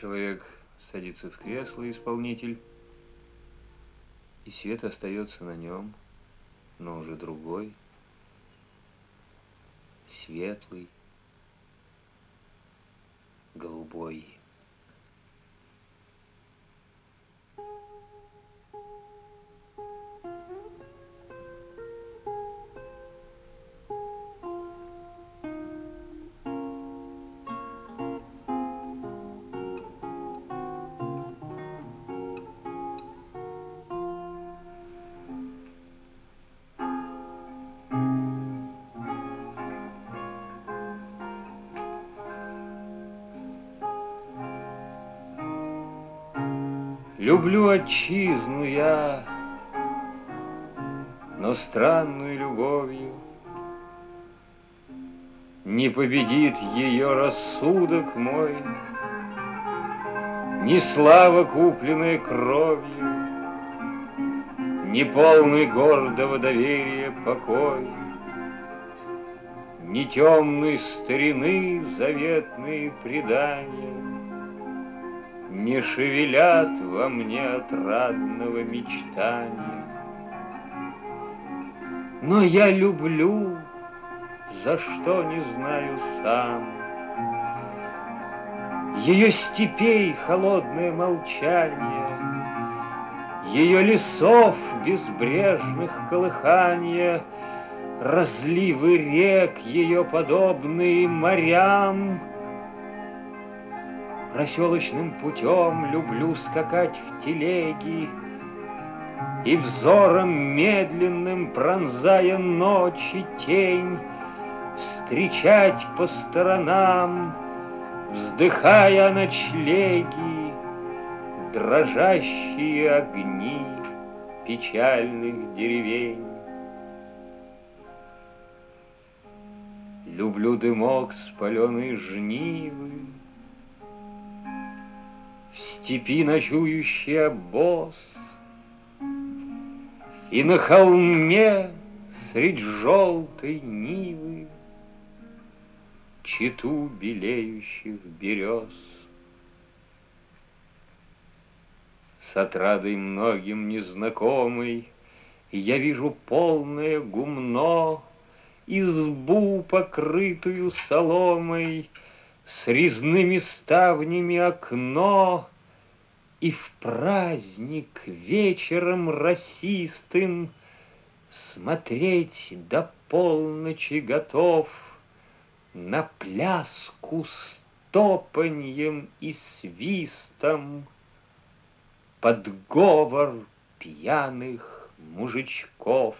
Человек садится в кресло, исполнитель, и свет остается на нем, но уже другой, светлый, голубой. Люблю отчизну я, но странную любовью. Не победит ее рассудок мой, Ни слава, купленная кровью, Ни полный гордого доверия покой, Ни темной старины заветные предания, не шевелят во мне отрадного мечтания. Но я люблю, за что не знаю сам. Ее степей холодное молчание, Ее лесов безбрежных колыхания, Разливы рек ее подобные морям — Проселочным путем люблю скакать в телеги И взором медленным, пронзая ночи тень, Встречать по сторонам, вздыхая ночлеги, Дрожащие огни печальных деревень. Люблю дымок спаленной жнивы, в степи ночующий обоз, И на холме средь желтой нивы Читу белеющих берез. С отрадой многим незнакомый Я вижу полное гумно, Избу, покрытую соломой, С резными ставнями окно, и в праздник вечером расистым Смотреть до полночи готов На пляску с топаньем и свистом Под говор пьяных мужичков.